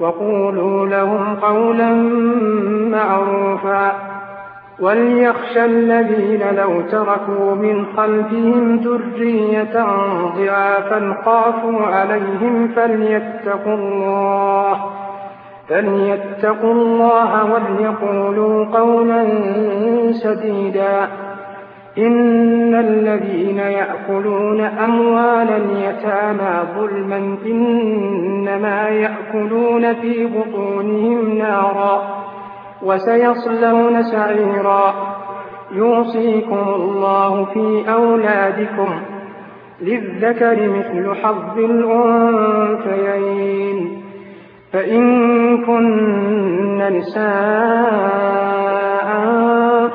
وقولوا لهم قولا معروفا. وليخشى الذين لو تركوا من خلفهم ذرية ضعافا خافوا عليهم فليتقوا الله فليتقوا الله وليقولوا قولا سديدا. إن الذين يأكلون أموال اليتامى ظلما إنما يأكلون في بطونهم نارا وسيصلون سعيرا. يوصيكم الله في أولادكم للذكر مثل حظ الأنثيين. فإن كن نساء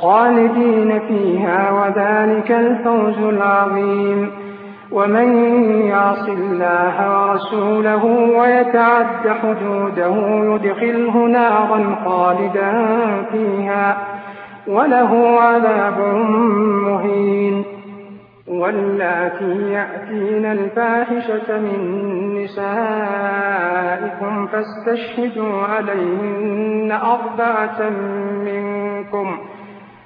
خالدين فيها وذلك الفوز العظيم. ومن يعص الله ورسوله ويتعد حدوده يدخله نارا خالدا فيها وله عذاب مهين. واللاتي يأتين الفاحشة من نسائكم فاستشهدوا عليهن أربعة منكم.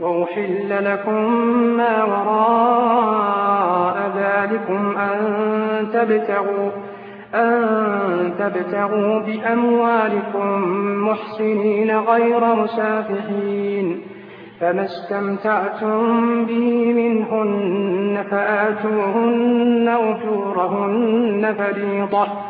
وأحل لكم ما وراء ذلكم أن تبتغوا أن تبتغوا بأموالكم محسنين غير مسافحين. فما استمتعتم به منهن فآتوهن أجورهن فريضة.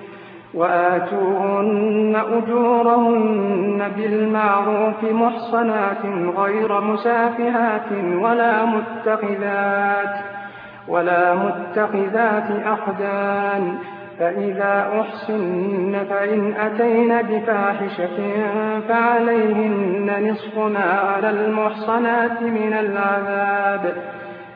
وآتوهن أجورهن بالمعروف محصنات غير مسافهات ولا متخذات ولا متخذات أخدان فإذا أحسن فإن أتين بفاحشة فعليهن نصف ما على المحصنات من العذاب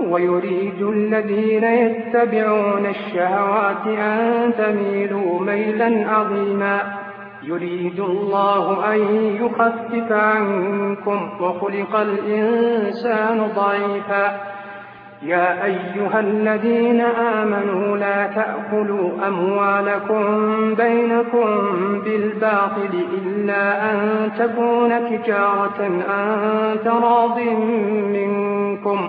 ويريد الذين يتبعون الشهوات أن تميلوا ميلا عظيما. يريد الله أن يخفف عنكم وخلق الإنسان ضعيفا. يا أيها الذين آمنوا لا تأكلوا أموالكم بينكم بالباطل إلا أن تكون تجارة أن تراض منكم.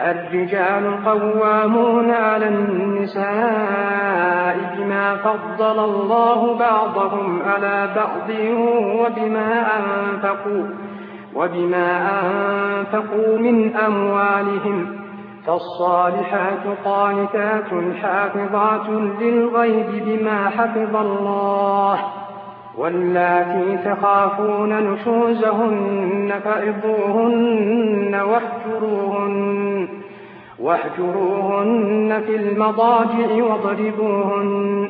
الرجال قوامون على النساء بما فضل الله بعضهم على بعض وبما أنفقوا وبما أنفقوا من أموالهم فالصالحات قانتات حافظات للغيب بما حفظ الله واللاتي تخافون نشوزهن فإضوهن واهجروهن واهجروهن في المضاجع واضربوهن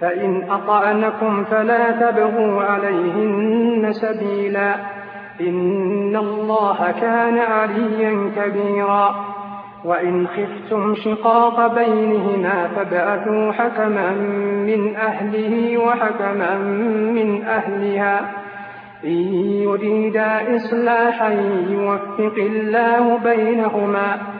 فإن أطعنكم فلا تبغوا عليهن سبيلا. إن الله كان عليا كبيرا. وإن خفتم شقاق بينهما فابعثوا حكما من أهله وحكما من أهلها. إن يريدا إصلاحا يوفق الله بينهما.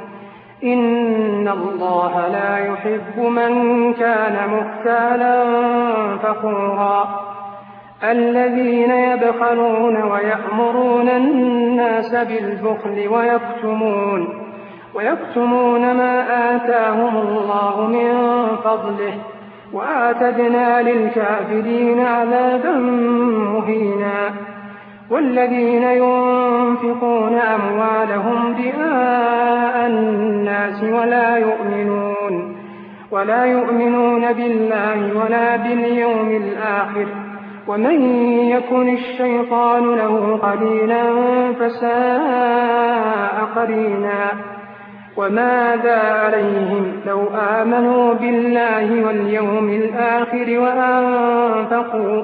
إن الله لا يحب من كان مختالا فخورا. الذين يبخلون ويأمرون الناس بالبخل ويكتمون ويكتمون ما آتاهم الله من فضله وآتدنا للكافرين عذابا مهينا. والذين ينفقون أموالهم رئاء الناس ولا يؤمنون ولا يؤمنون بالله ولا باليوم الآخر. ومن يكن الشيطان له قليلا فساء قرينا. وماذا عليهم لو آمنوا بالله واليوم الآخر وأنفقوا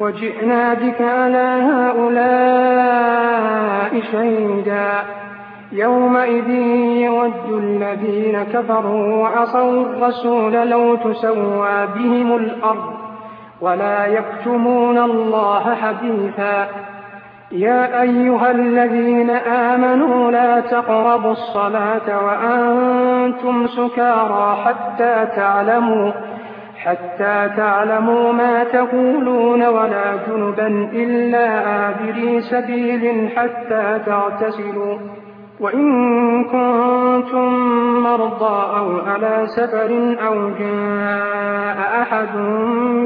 وجئنا بك على هؤلاء شهيدا. يومئذ يود الذين كفروا وعصوا الرسول لو تسوى بهم الأرض ولا يكتمون الله حديثا. يا أيها الذين آمنوا لا تقربوا الصلاة وأنتم سكارى حتى تعلموا حتى تعلموا ما تقولون ولا جنبا إلا آبري سبيل حتى تغتسلوا وإن كنتم مرضى أو على سفر أو جاء أحد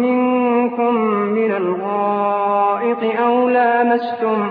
منكم من الغائط أو لامستم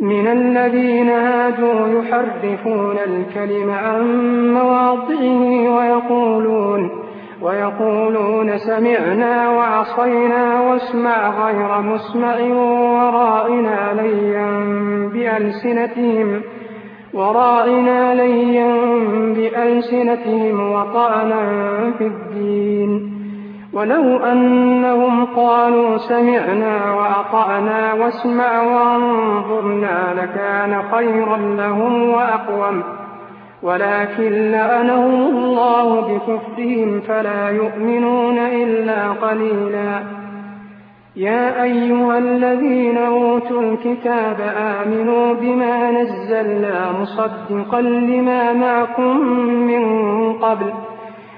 من الذين هادوا يحرفون الكلم عن مواضعه ويقولون ويقولون سمعنا وعصينا واسمع غير مسمع ورائنا ليا بألسنتهم ورائنا ليا بألسنتهم وطعنا في الدين ولو أنهم قالوا سمعنا وأطعنا واسمع وانظرنا لكان خيرا لهم وأقوم. ولكن لأنهم الله بكفرهم فلا يؤمنون إلا قليلا. يا أيها الذين أوتوا الكتاب آمنوا بما نزلنا مصدقا لما معكم من قبل.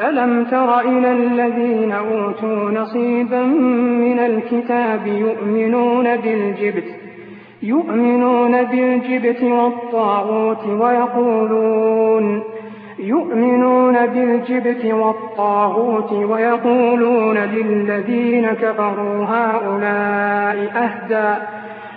ألم تر إلى الذين أوتوا نصيبا من الكتاب يؤمنون بالجبت يؤمنون بالجبت والطاغوت ويقولون يؤمنون بالجبت والطاغوت ويقولون للذين كفروا هؤلاء أهدى.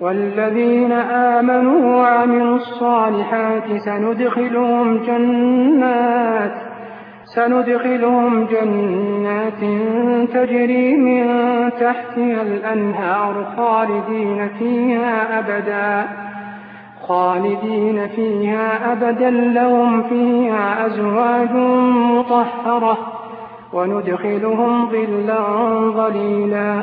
والذين آمنوا وعملوا الصالحات سندخلهم جنات سندخلهم جنات تجري من تحتها الأنهار خالدين فيها أبدا خالدين فيها أبدا لهم فيها أزواج مطهرة وندخلهم ظلا ظليلا.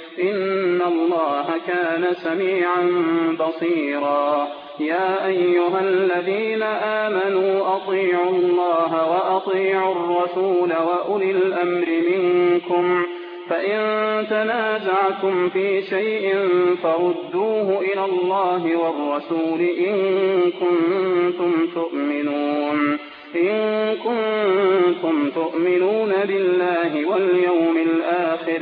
إن الله كان سميعا بصيرا. يا أيها الذين آمنوا أطيعوا الله وأطيعوا الرسول وأولي الأمر منكم فإن تنازعتم في شيء فردوه إلى الله والرسول إن كنتم تؤمنون. إن كنتم تؤمنون بالله واليوم الآخر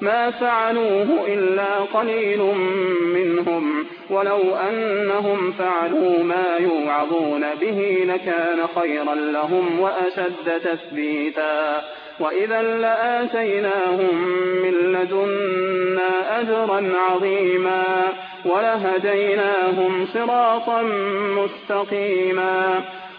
ما فعلوه إلا قليل منهم. ولو أنهم فعلوا ما يوعظون به لكان خيرا لهم وأشد تثبيتا. وإذا لآتيناهم من لدنا أجرا عظيما ولهديناهم صراطا مستقيما.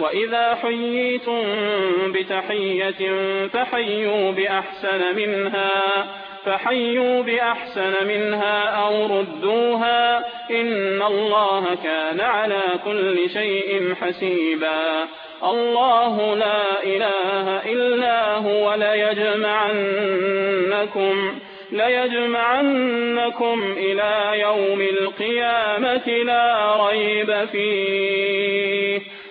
وإذا حييتم بتحية فحيوا بأحسن منها فحيوا بأحسن منها أو ردوها إن الله كان على كل شيء حسيبا. الله لا إله إلا هو ليجمعنكم ليجمعنكم إلى يوم القيامة لا ريب فيه.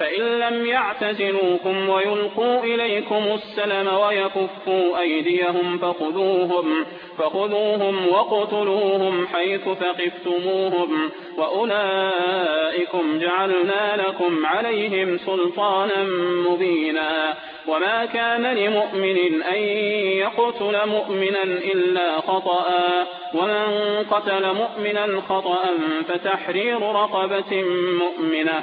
فإن لم يعتزلوكم ويلقوا إليكم السلم ويكفوا أيديهم فخذوهم, فخذوهم وقتلوهم حيث ثقفتموهم وأولئكم جعلنا لكم عليهم سلطانا مبينا. وما كان لمؤمن أن يقتل مؤمنا إلا خطأ ومن قتل مؤمنا خطأ فتحرير رقبة مؤمنة.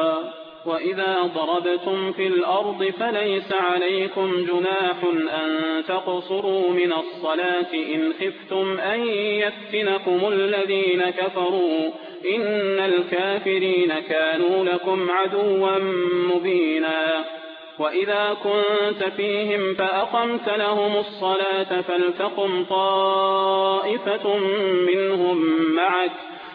وإذا ضربتم في الأرض فليس عليكم جناح أن تقصروا من الصلاة إن خفتم أن يفتنكم الذين كفروا إن الكافرين كانوا لكم عدوا مبينا وإذا كنت فيهم فأقمت لهم الصلاة فلتقم طائفة منهم معك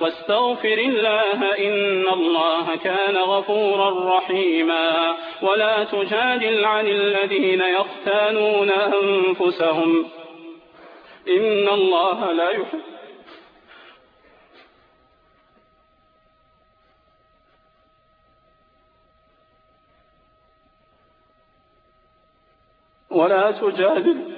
واستغفر الله إن الله كان غفورا رحيما. ولا تجادل عن الذين يختانون أنفسهم. إن الله لا يحب ولا تجادل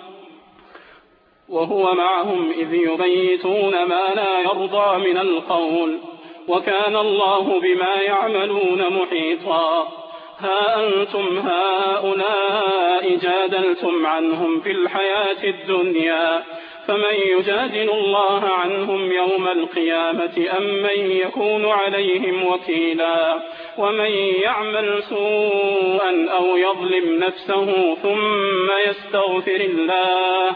وهو معهم إذ يبيتون ما لا يرضى من القول وكان الله بما يعملون محيطا. ها أنتم هؤلاء جادلتم عنهم في الحياة الدنيا فمن يجادل الله عنهم يوم القيامة أم من يكون عليهم وكيلا؟ ومن يعمل سوءا أو يظلم نفسه ثم يستغفر الله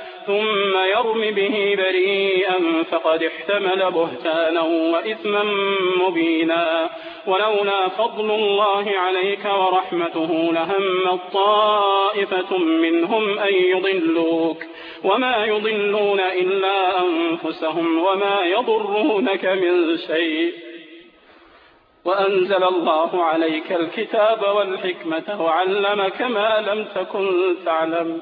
ثم يرم به بريئا فقد احتمل بهتانا وإثما مبينا. ولولا فضل الله عليك ورحمته لهم الطائفة منهم أن يضلوك. وما يضلون إلا أنفسهم وما يضرونك من شيء. وأنزل الله عليك الكتاب والحكمة وعلمك ما لم تكن تعلم.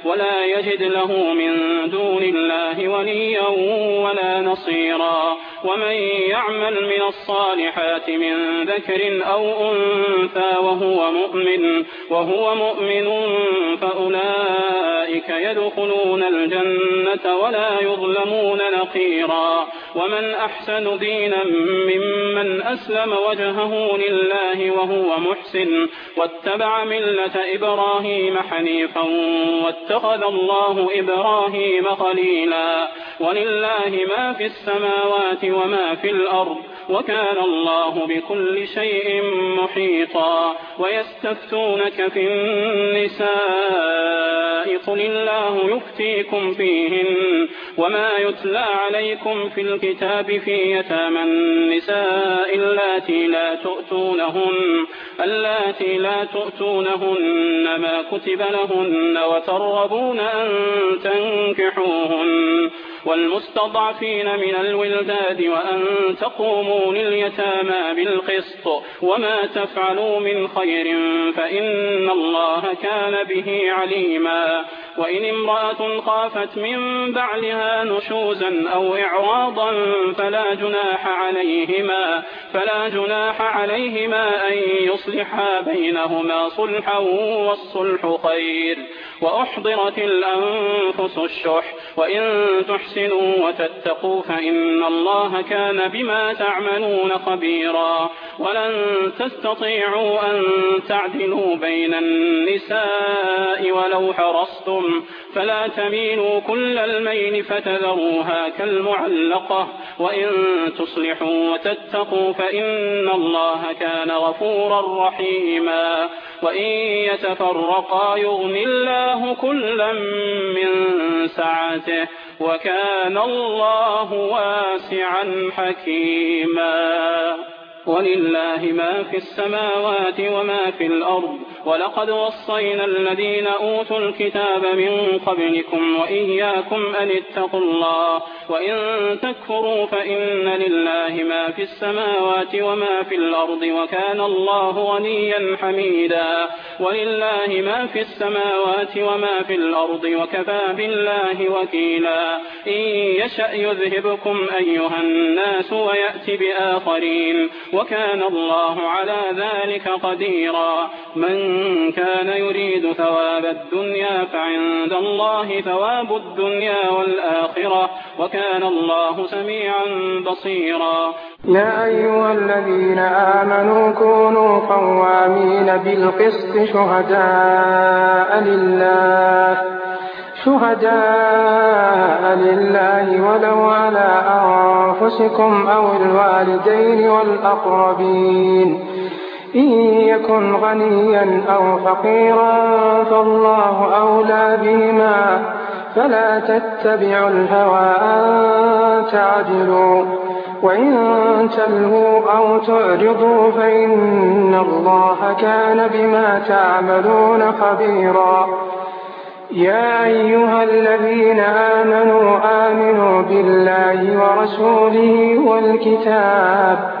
ولا يجد له من دون الله وليا ولا نصيرا. ومن يعمل من الصالحات من ذكر أو أنثى وهو مؤمن وهو مؤمن فأولئك يدخلون الجنة ولا يظلمون نقيرا. ومن أحسن دينا ممن أسلم وجهه لله وهو محسن واتبع ملة إبراهيم حنيفا واتخذ الله إبراهيم خليلا. ولله ما في السماوات وما في الأرض وكان الله بكل شيء محيطا. ويستفتونك في النساء قل الله يفتيكم فيهن وما يتلى عليكم في الكتاب في يتامى النساء اللاتي لا تؤتونهن. اللاتي لا تؤتونهن ما كتب لهن وترغبون أن تنكحوهن والمستضعفين من الولداد وأن تقوموا لليتامى بالقسط وما تفعلوا من خير فإن الله كان به عليما وإن امرأة خافت من بعلها نشوزا أو إعراضا فلا جناح عليهما فلا جناح عليهما أن يصلحا بينهما صلحا والصلح خير. وأحضرت الأنفس الشح وإن تحسنوا وتتقوا فإن الله كان بما تعملون خبيرا. ولن تستطيعوا أن تعدلوا بين النساء ولو حرصتم فلا تميلوا كل الميل فتذروها كالمعلقة وإن تصلحوا وتتقوا فإن الله كان غفورا رحيما وإن يتفرقا يغن الله كلا من سعته وكان الله واسعا حكيما ولله ما في السماوات وما في الأرض ولقد وصينا الذين أوتوا الكتاب من قبلكم وإياكم أن اتقوا الله وإن تكفروا فإن لله ما في السماوات وما في الأرض وكان الله غنيا حميدا ولله ما في السماوات وما في الأرض وكفى بالله وكيلا إن يشأ يذهبكم أيها الناس ويأتي بآخرين وكان الله على ذلك قديرا من كان يريد ثواب الدنيا فعند الله ثواب الدنيا والآخرة وكان الله سميعا بصيرا. يا أيها الذين آمنوا كونوا قوامين بالقسط شهداء لله شهداء لله ولو على أنفسكم أو الوالدين والأقربين. إن يكن غنيا أو فقيرا فالله أولى بهما فلا تتبعوا الهوى أن تعدلوا وإن تلهوا أو تعرضوا فإن الله كان بما تعملون خبيرا. يا أيها الذين آمنوا آمنوا بالله ورسوله والكتاب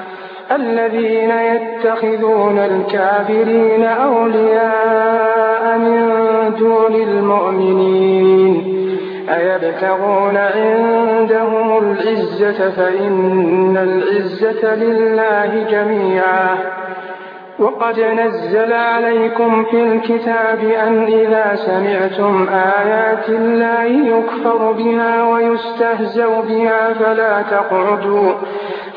الذين يتخذون الكافرين أولياء من دون المؤمنين أيبتغون عندهم العزة فإن العزة لله جميعا وقد نزل عليكم في الكتاب أن إذا سمعتم آيات الله يكفر بها ويستهزوا بها فلا تقعدوا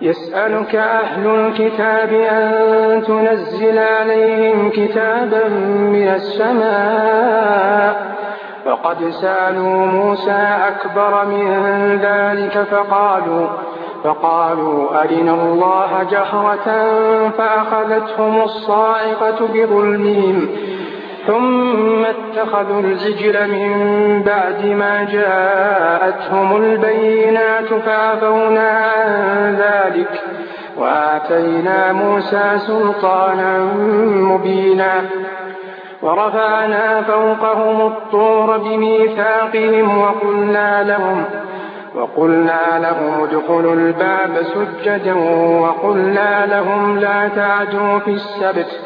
يسألك أهل الكتاب أن تنزل عليهم كتابا من السماء. وقد سألوا موسى أكبر من ذلك فقالوا فقالوا أرنا الله جهرة فأخذتهم الصاعقة بظلمهم. ثم اتخذوا العجل من بعد ما جاءتهم البينات فعفونا عن ذلك وآتينا موسى سلطانا مبينا ورفعنا فوقهم الطور بميثاقهم وقلنا لهم وقلنا لهم ادخلوا الباب سجدا وقلنا لهم لا تعدوا في السبت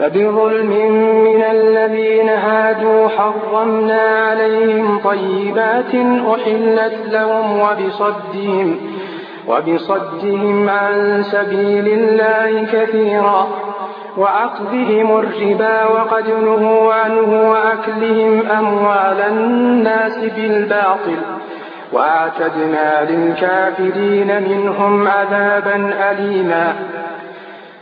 فبظلم من الذين هادوا حرمنا عليهم طيبات أحلت لهم وبصدهم وبصدهم عن سبيل الله كثيرا وعقدهم الربا وقد نهوا عنه وأكلهم أموال الناس بالباطل وأعتدنا للكافرين منهم عذابا أليما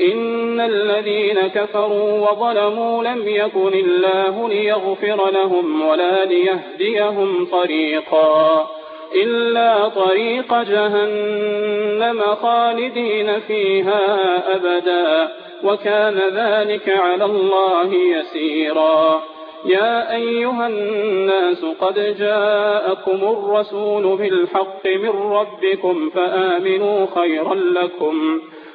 إن الذين كفروا وظلموا لم يكن الله ليغفر لهم ولا ليهديهم طريقا إلا طريق جهنم خالدين فيها أبدا وكان ذلك على الله يسيرا يا أيها الناس قد جاءكم الرسول بالحق من ربكم فآمنوا خيرا لكم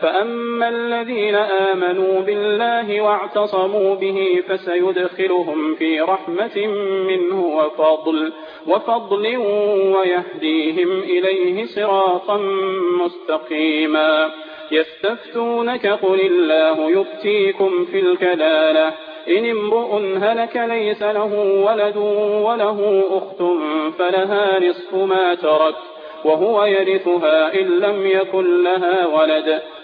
فأما الذين آمنوا بالله واعتصموا به فسيدخلهم في رحمة منه وفضل وفضل ويهديهم إليه صراطا مستقيما يستفتونك قل الله يفتيكم في الكلالة إن امرؤ هلك ليس له ولد وله أخت فلها نصف ما ترك وهو يرثها إن لم يكن لها ولد